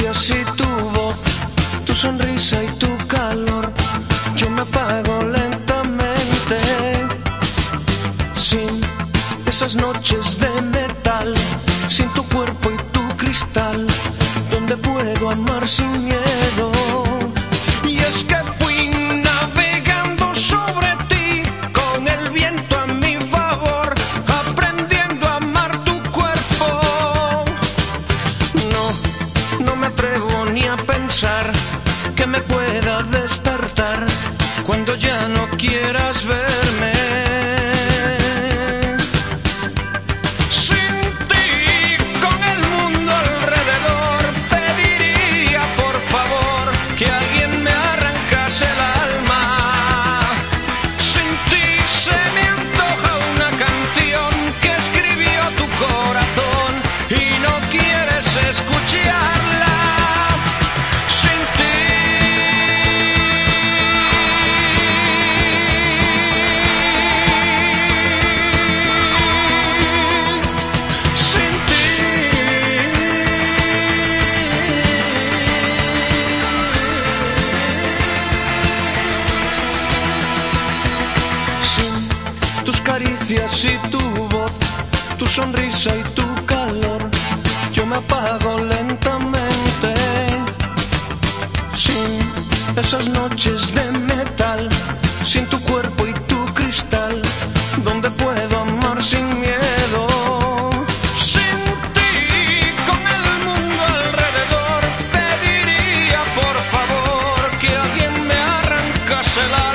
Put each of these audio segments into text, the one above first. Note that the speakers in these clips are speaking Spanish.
silencios y tu voz, tu sonrisa y tu calor. Yo me apago lentamente, sin esas noches de metal, sin tu cuerpo y tu cristal, donde puedo amar sin miedo. Me pueda despertar cuando ya no quieras caricias y tu voz, tu sonrisa y tu calor, yo me apago lentamente. Sin esas noches de metal, sin tu cuerpo y tu cristal, donde puedo amar sin miedo. Sin ti, con el mundo alrededor, pediría por favor que alguien me arrancase el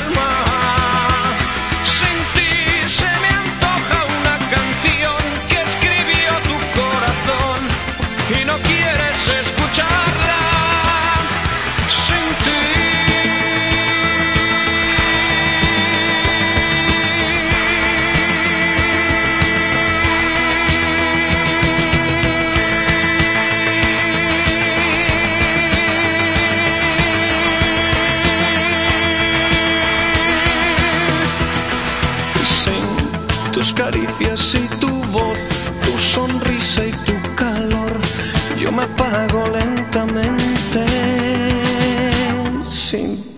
caricias y tu voz, tu sonrisa y me apago lentamente sin